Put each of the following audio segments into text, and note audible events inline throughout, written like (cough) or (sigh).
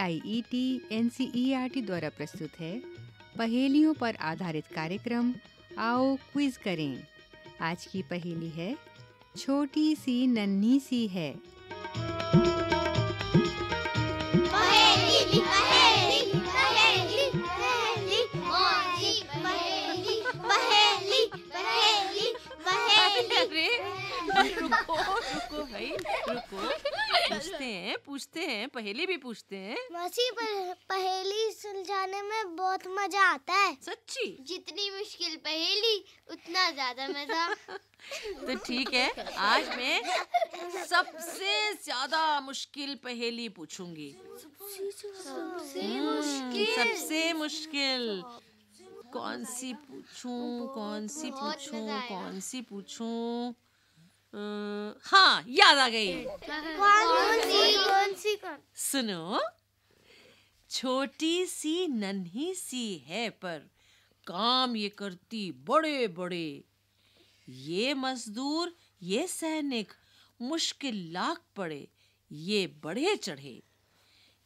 I E T N C E T द्वारा प्रस्तुत है। पहेलियों पर आधारित कार्यक्रम, आओ क्विज करें। आज की पहेली है, छोटी सी नन्ही सी है। पहेली पहेली पहेली पहेली पहेली? पहेली पहेली अरे रुको रुको भाई रुको। पूछते हैं पूछते हैं पहले भी पूछते हैं। मौसी पर पहेली सुलझाने में बहुत मज़ा आता है। सच्ची? जितनी मुश्किल पहेली उतना ज़्यादा मज़ा। (laughs) तो ठीक है आज मैं सबसे ज़्यादा मुश्किल पहेली पूछूँगी। सबसे मुश्किल? सबसे मुश्किल। कौन सी पूछूँ कौन सी पूछूँ कौन सी पूछूँ? हाँ याद आ गई। कौन सी कौन? सी सुनो। छोटी सी नन्ही सी है पर काम ये करती बड़े बड़े ये मजदूर ये सैनिक मुश्किल लाख पड़े ये बढ़े चढ़े।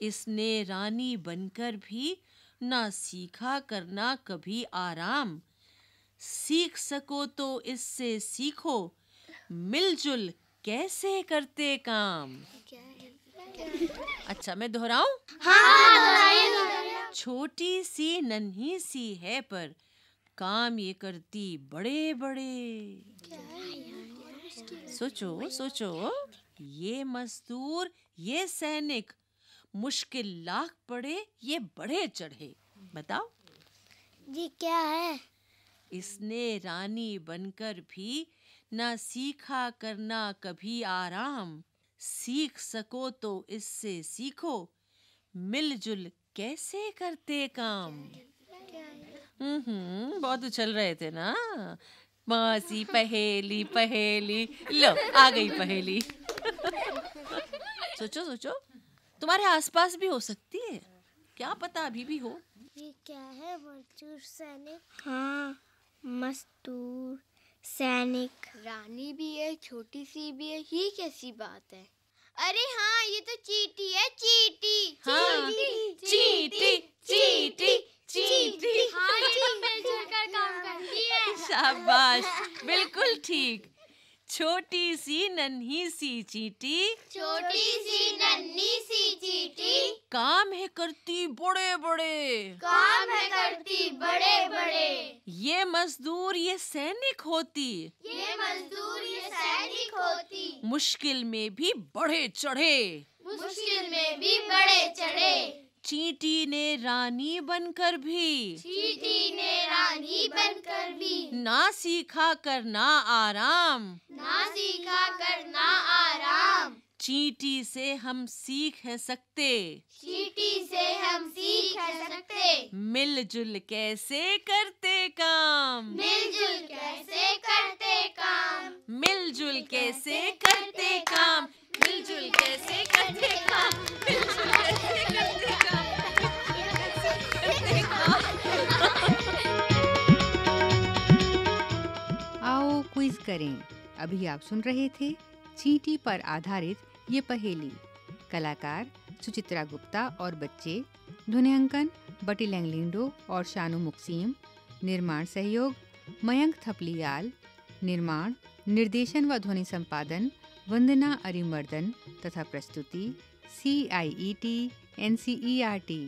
इसने रानी बनकर भी ना सीखा करना कभी आराम। सीख सको तो इससे सीखो। मिलजुल कैसे करते काम? अच्छा मैं दोहराऊं? छोटी सी नन्ही सी है पर काम ये करती बड़े बड़े सोचो सोचो। ये मजदूर ये सैनिक मुश्किल लाख पड़े ये बढ़े चढ़े। बताओ। ये क्या है? इसने रानी बनकर भी ना सीखा करना कभी आराम। सीख सको तो इससे सीखो। मिलजुल कैसे करते काम? हम्म बहुत उछल रहे थे ना? मासी पहेली पहेली। लो आ गई पहेली। (laughs) सोचो सोचो। तुम्हारे आसपास भी हो सकती है। क्या पता अभी भी हो। ये क्या है? मजदूर सैनिक। हाँ मजदूर सैनिक। रानी भी है छोटी सी भी है। ये कैसी बात है? अरे हाँ ये तो चीटी है चीटी। हाँ, चीटी, चीटी, चीटी। हाँ जी मिलजुल कर काम करती है शाबाश बिल्कुल ठीक। छोटी सी नन्ही सी चीटी। छोटी सी नन्ही सी चीटी। काम है करती बड़े बड़े काम है करती बड़े बड़े ये मजदूर ये सैनिक होती। ये मजदूर ये सैनिक होती। मुश्किल में भी बढ़े चढ़े। मुश्किल में भी बड़े चढ़े। चींटी ने रानी बनकर भी। चीटी ने रानी बनकर भी। ना सीखा करना आराम। ना सीखा करना आराम। चींटी से हम सीख है सकते। चीटी से हम सीख है सकते। मिलजुल कैसे करते काम। मिलजुल कैसे करते काम। मिलजुल कैसे करते काम। मिलजुल करें। अभी आप सुन रहे थे चींटी पर आधारित ये पहेली। कलाकार सुचित्रा गुप्ता और बच्चे ध्वनियांकन बटी लैंगलिंडो और शानू मुक्सीम। निर्माण सहयोग मयंक थपलियाल। निर्माण, निर्देशन व ध्वनि संपादन वंदना अरिमर्दन तथा प्रस्तुति C I E T N C E R T